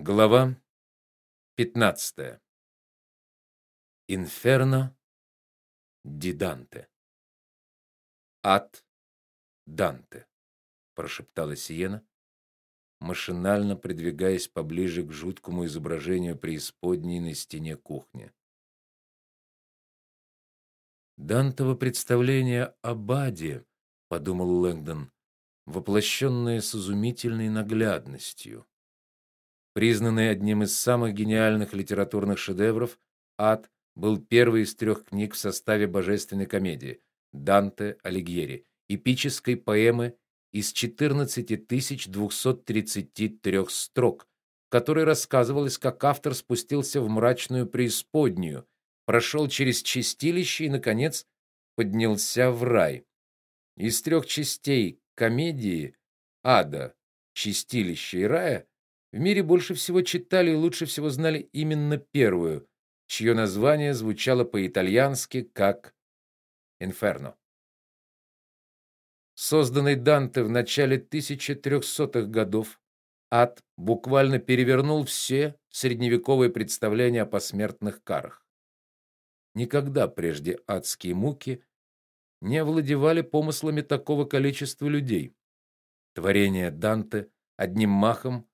Глава 15. Инферно ди Данте. Ад Данте, прошептала Сиена, машинально придвигаясь поближе к жуткому изображению преисподней на стене кухни. Дантово представление об аде, подумал Лэнгдон, воплощенное с изумительной наглядностью. Признанный одним из самых гениальных литературных шедевров, Ад был первой из трех книг в составе божественной комедии Данте Алигьери, эпической поэмы из 14233 строк, в которой как автор спустился в мрачную преисподнюю, прошел через чистилище и наконец поднялся в рай. Из трех частей комедии Ада, чистилища и рая в мире больше всего читали и лучше всего знали именно первую, чье название звучало по-итальянски как Инферно. Созданный Данте в начале 1300-х годов, ад буквально перевернул все средневековые представления о посмертных карах. Никогда прежде адские муки не овладевали помыслами такого количества людей. Творение Данте одним махом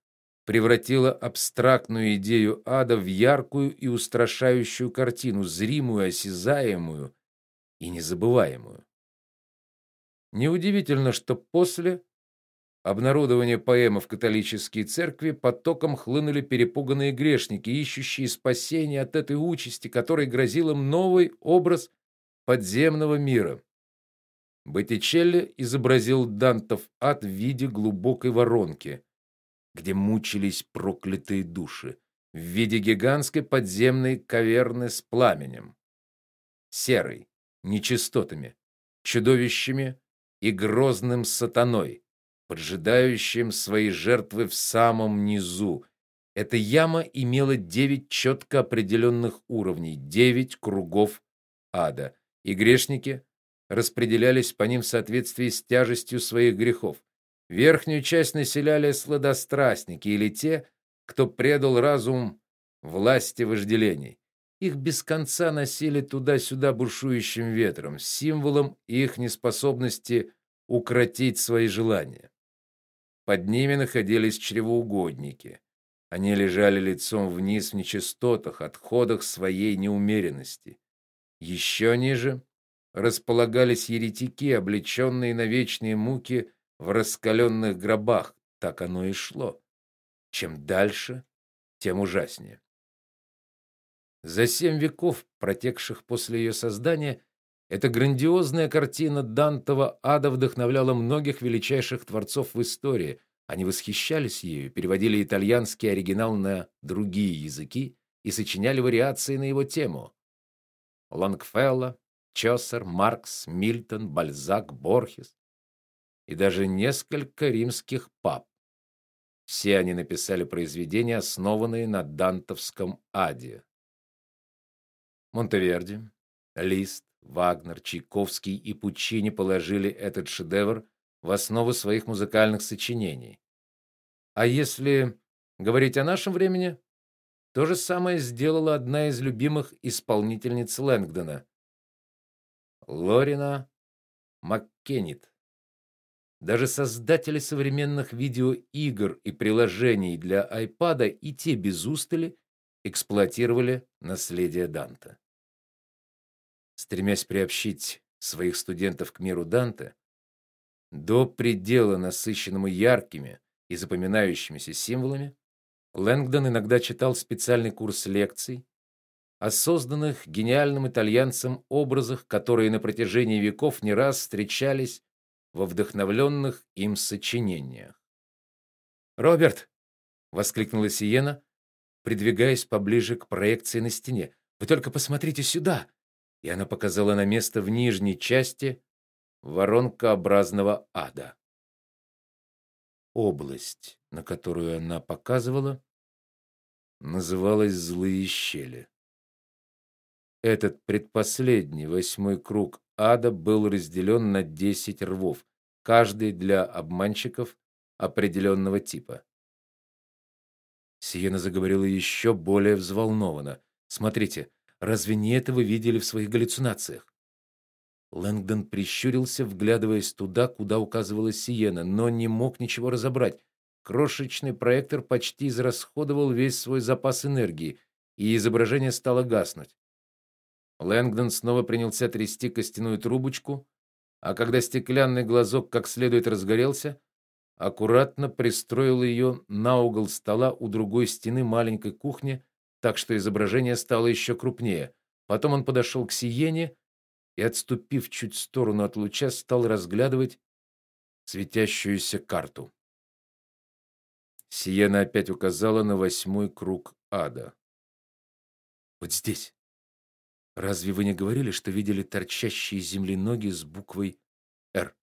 превратило абстрактную идею ада в яркую и устрашающую картину, зримую, осязаемую и незабываемую. Неудивительно, что после обнародования поэмы в католические церкви потоком хлынули перепуганные грешники, ищущие спасения от этой участи, которой грозил им новый образ подземного мира. Боттичелли изобразил Дантов ад в виде глубокой воронки, где мучились проклятые души, в виде гигантской подземной каверны с пламенем, серой, нечистотами, чудовищами и грозным сатаной, поджидающим свои жертвы в самом низу. Эта яма имела девять четко определенных уровней, девять кругов ада, и грешники распределялись по ним в соответствии с тяжестью своих грехов. Верхнюю часть населяли сладострастники или те, кто предал разум власти вожделений. Их без конца носили туда-сюда бушующим ветром, символом их неспособности укротить свои желания. Под ними находились чревоугодники. Они лежали лицом вниз в нечистотах, отходах своей неумеренности. Еще ниже располагались еретики, облеченные на вечные муки в раскаленных гробах. Так оно и шло. Чем дальше, тем ужаснее. За семь веков, протекших после ее создания, эта грандиозная картина Дантова ада вдохновляла многих величайших творцов в истории. Они восхищались ею, переводили итальянский оригинал на другие языки и сочиняли вариации на его тему. Лонгфелло, Чосер, Маркс, Мильтон, Бальзак, Борхес и даже несколько римских пап. Все они написали произведения, основанные на дантовском аде. Монтеверди, Лист, Вагнер, Чайковский и Пуччини положили этот шедевр в основу своих музыкальных сочинений. А если говорить о нашем времени, то же самое сделала одна из любимых исполнительниц Лэнгдона Лорина Маккенит. Даже создатели современных видеоигр и приложений для iPad и те без устали эксплуатировали наследие Данте. Стремясь приобщить своих студентов к миру Данте, до предела насыщенному яркими и запоминающимися символами, Лэнгдон иногда читал специальный курс лекций о созданных гениальным итальянцем образах, которые на протяжении веков не раз встречались во вдохновленных им сочинениях. "Роберт!" воскликнула Сиена, придвигаясь поближе к проекции на стене. "Вы только посмотрите сюда!" И она показала на место в нижней части воронкообразного ада. Область, на которую она показывала, называлась злые щели. Этот предпоследний восьмой круг ада был разделен на десять рвов, каждый для обманщиков определенного типа. Сиена заговорила еще более взволнованно. Смотрите, разве не это вы видели в своих галлюцинациях? Лэнгдон прищурился, вглядываясь туда, куда указывала Сиена, но не мог ничего разобрать. Крошечный проектор почти израсходовал весь свой запас энергии, и изображение стало гаснуть. Лэнгдон снова принялся трясти костяную трубочку, а когда стеклянный глазок как следует разгорелся, аккуратно пристроил ее на угол стола у другой стены маленькой кухни, так что изображение стало еще крупнее. Потом он подошел к Сиене и, отступив чуть в сторону от луча, стал разглядывать светящуюся карту. Сиена опять указала на восьмой круг ада. Вот здесь. Разве вы не говорили, что видели торчащие из земли ноги с буквой Р?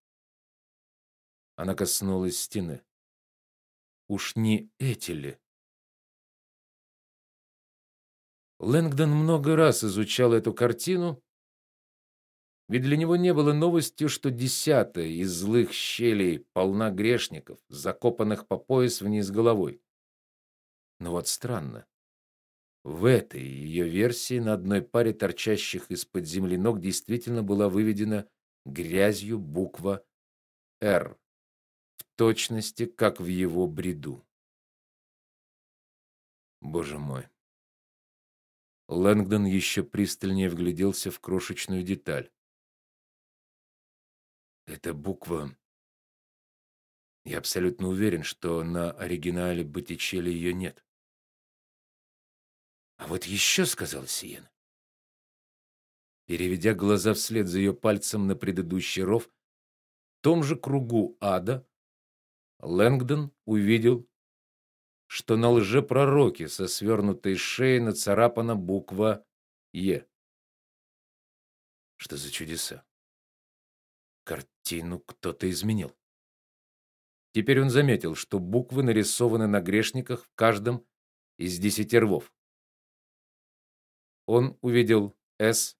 Она коснулась стены. Уж не эти ли? Лэнгдон много раз изучал эту картину ведь для него не было новостью, что десятая из злых щелей полна грешников, закопанных по пояс вниз головой. Но вот странно. В этой ее версии на одной паре торчащих из-под земли ног действительно была выведена грязью буква Р, в точности как в его бреду. Боже мой. Лэнгдон еще пристальнее вгляделся в крошечную деталь. Эта буква Я абсолютно уверен, что на оригинале Боттичелли ее нет. А вот еще сказал Сиен. Переведя глаза вслед за ее пальцем на предыдущий ров, в том же кругу ада Лэнгдон увидел, что на лжепророке со свернутой шеей нацарапана буква Е. Что за чудеса? Картину кто-то изменил. Теперь он заметил, что буквы нарисованы на грешниках в каждом из десяти рвов. Он увидел С,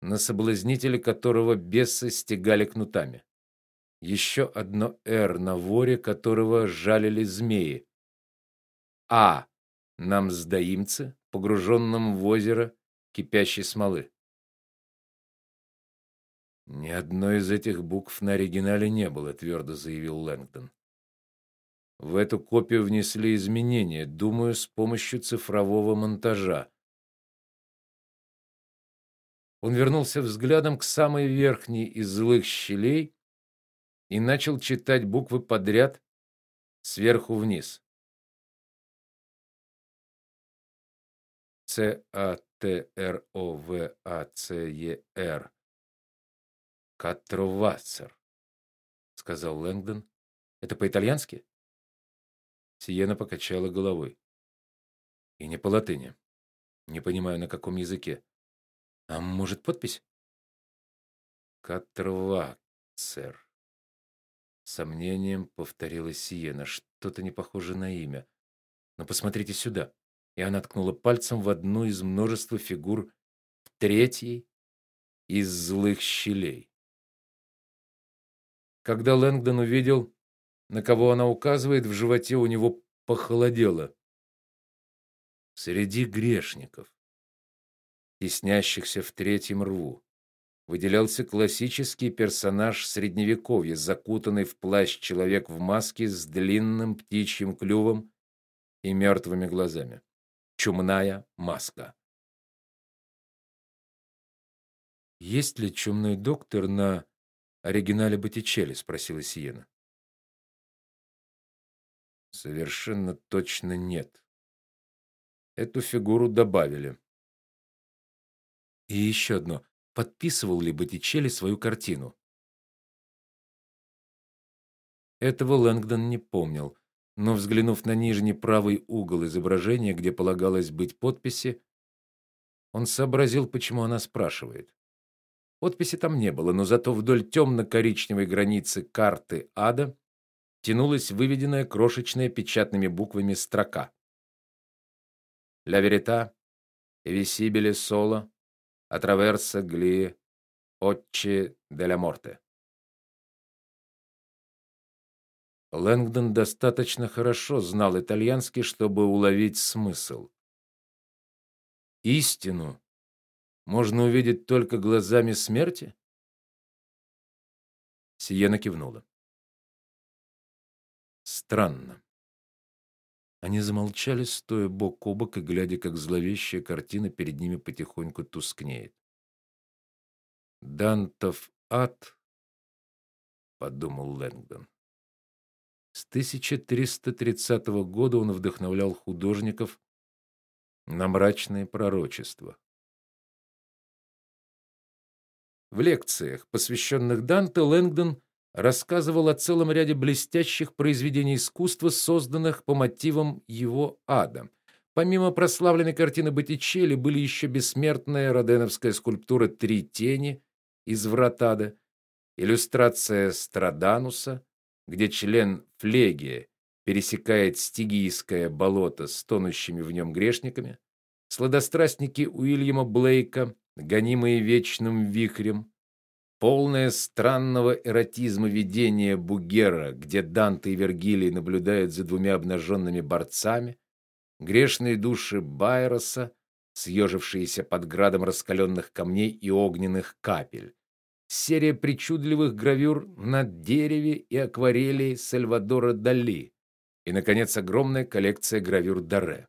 на соблазнителе которого бесы стегали кнутами. Еще одно Р на воре, которого жалили змеи. А на мздоимце, погруженном в озеро кипящей смолы. Ни одной из этих букв на оригинале не было, твердо заявил Лэнгдон. В эту копию внесли изменения, думаю, с помощью цифрового монтажа. Он вернулся взглядом к самой верхней из злых щелей и начал читать буквы подряд сверху вниз. Ц А Т Р О В А Ц Е Р Катровассер, сказал Лэнгдон. Это по-итальянски? Сиена покачала головой. И не по-латыни. Не понимаю, на каком языке. А может, подпись? Катровассер. Сомнением повторила Сиена. Что-то не похоже на имя. Но посмотрите сюда. И она ткнула пальцем в одну из множества фигур в третьей из злых щелей. Когда Лэнгдон увидел, на кого она указывает, в животе у него похолодело. Среди грешников, теснящихся в третьем рву, выделялся классический персонаж средневековья, закутанный в плащ человек в маске с длинным птичьим клювом и мертвыми глазами. Чумная маска. Есть ли чумной доктор на оригинале Боттичелли, спросила Сиена. Совершенно точно нет. Эту фигуру добавили. И еще одно. Подписывал ли Боттичелли свою картину? Этого Лэнгдон не помнил, но взглянув на нижний правый угол изображения, где полагалось быть подписи, он сообразил, почему она спрашивает. Подписи там не было, но зато вдоль темно коричневой границы карты ада тянулась выведенная крошечная печатными буквами строка. La verità è visibile solo attraverso gli occhi della morte. Лэнгдон достаточно хорошо знал итальянский, чтобы уловить смысл. Истину можно увидеть только глазами смерти? Сиена кивнула. Странно. Они замолчали, стоя бок о бок и глядя, как зловещая картина перед ними потихоньку тускнеет. Дантов ад, подумал Лэнгдон. С 1330 года он вдохновлял художников на мрачные пророчества. В лекциях, посвященных Данте, Лэнгдон рассказывал о целом ряде блестящих произведений искусства, созданных по мотивам его ада. Помимо прославленной картины Боттичелли были еще бессмертная роденовская скульптура Три тени из врат ада, иллюстрация Страдануса, где член флегия пересекает Стигийское болото с тонущими в нем грешниками, сладострастники Уильяма Блейка, гонимые вечным вихрем, полное странного эротизма видение Бугера, где Данте и Вергилий наблюдают за двумя обнаженными борцами, грешные души Байроса, съежившиеся под градом раскаленных камней и огненных капель, серия причудливых гравюр на дереве и акварелей Сальвадора Дали, и наконец огромная коллекция гравюр Даре,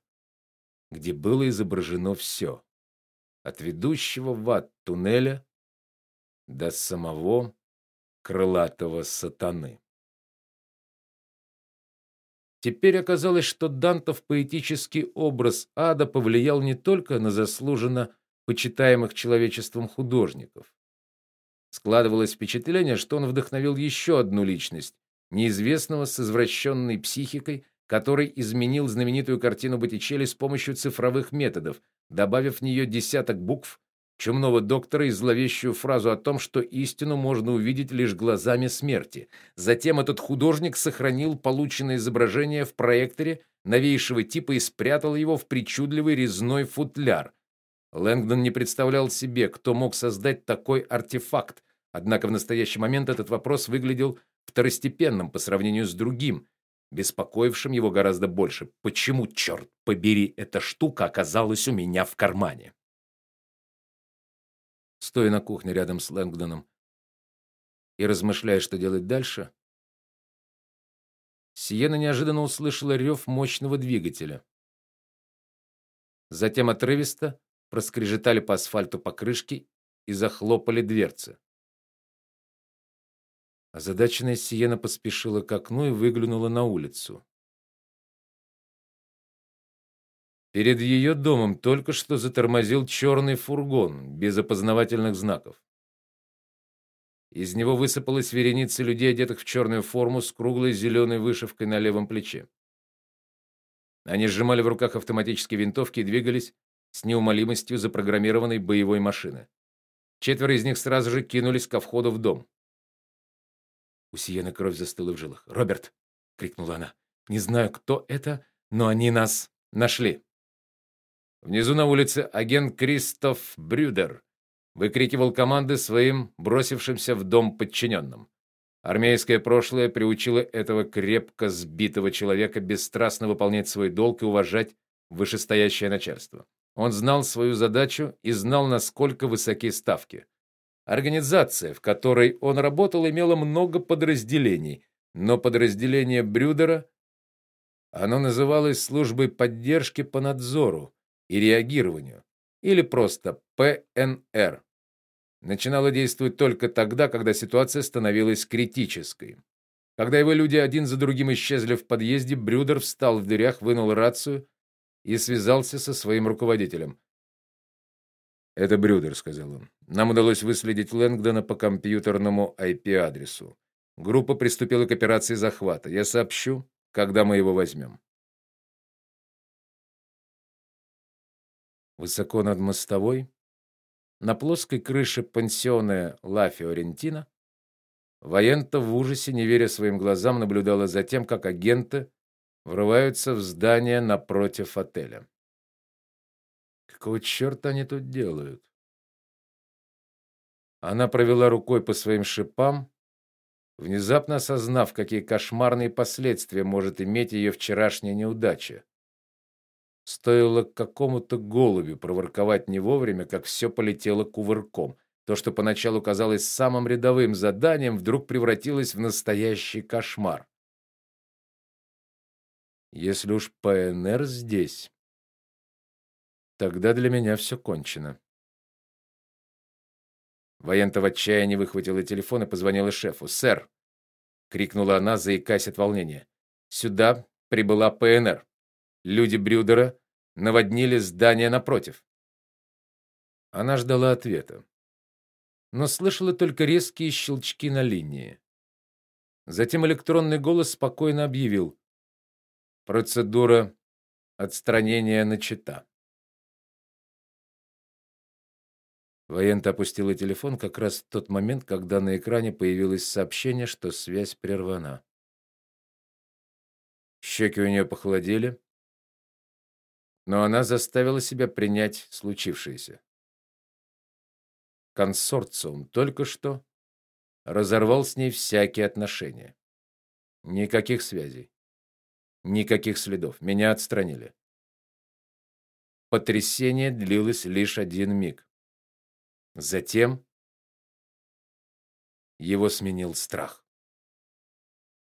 где было изображено все, от ведущего в ад туннеля до самого крылатого сатаны. Теперь оказалось, что Дантов поэтический образ ада повлиял не только на заслуженно почитаемых человечеством художников, Складывалось впечатление, что он вдохновил еще одну личность, неизвестного с извращенной психикой, который изменил знаменитую картину Боттичелли с помощью цифровых методов, добавив в нее десяток букв, чумного доктора и зловещую фразу о том, что истину можно увидеть лишь глазами смерти. Затем этот художник сохранил полученное изображение в проекторе новейшего типа и спрятал его в причудливый резной футляр. Лэнгдон не представлял себе, кто мог создать такой артефакт. Однако в настоящий момент этот вопрос выглядел второстепенным по сравнению с другим, беспокоившим его гораздо больше. Почему, черт побери, эта штука оказалась у меня в кармане? Стоя на кухне рядом с Лэнгдоном и размышляя, что делать дальше, Сиена неожиданно услышала рев мощного двигателя. Затем отрывисто проскрежетали по асфальту покрышки и захлопали дверцы. Озадаченная Сиена поспешила к окну и выглянула на улицу. Перед ее домом только что затормозил черный фургон без опознавательных знаков. Из него высыпалась вереница людей, одетых в черную форму с круглой зеленой вышивкой на левом плече. Они сжимали в руках автоматические винтовки и двигались с неумолимостью запрограммированной боевой машины. Четверо из них сразу же кинулись ко входу в дом. У Сиены кровь застыла в жилах. "Роберт!" крикнула она. "Не знаю, кто это, но они нас нашли". Внизу на улице агент Кристоф Брюдер выкрикивал команды своим бросившимся в дом подчиненным. Армейское прошлое приучило этого крепко сбитого человека бесстрастно выполнять свой долг и уважать вышестоящее начальство. Он знал свою задачу и знал, насколько высоки ставки. Организация, в которой он работал, имела много подразделений, но подразделение Брюдера оно называлось службой поддержки по надзору и реагированию или просто ПНР. Начинало действовать только тогда, когда ситуация становилась критической. Когда его люди один за другим исчезли в подъезде, Брюдер встал в дверях, вынул рацию и связался со своим руководителем. Это Брюдер, сказал он. Нам удалось выследить Лэнгдона по компьютерному IP-адресу. Группа приступила к операции захвата. Я сообщу, когда мы его возьмем». Высоко над мостовой, на плоской крыше пансиона Ла Фиорентина, Воента в ужасе, не веря своим глазам, наблюдала за тем, как агенты врываются в здание напротив отеля. Какого черта они тут делают? Она провела рукой по своим шипам, внезапно осознав, какие кошмарные последствия может иметь ее вчерашняя неудача. Стоило какому-то голубю проворковать не вовремя, как все полетело кувырком. То, что поначалу казалось самым рядовым заданием, вдруг превратилось в настоящий кошмар. Если уж ПНР здесь, тогда для меня все кончено. Воента в отчаянии выхватила телефон и позвонила шефу. "Сэр", крикнула она, заикаясь от волнения. "Сюда прибыла ПНР. Люди Брюдера наводнили здание напротив". Она ждала ответа, но слышала только резкие щелчки на линии. Затем электронный голос спокойно объявил: "Процедура отстранения начата". Воент опустила телефон как раз в тот момент, когда на экране появилось сообщение, что связь прервана. Щеки у нее похолодели, но она заставила себя принять случившееся. Консорциум только что разорвал с ней всякие отношения. Никаких связей. Никаких следов. Меня отстранили. Потрясение длилось лишь один миг. Затем его сменил страх.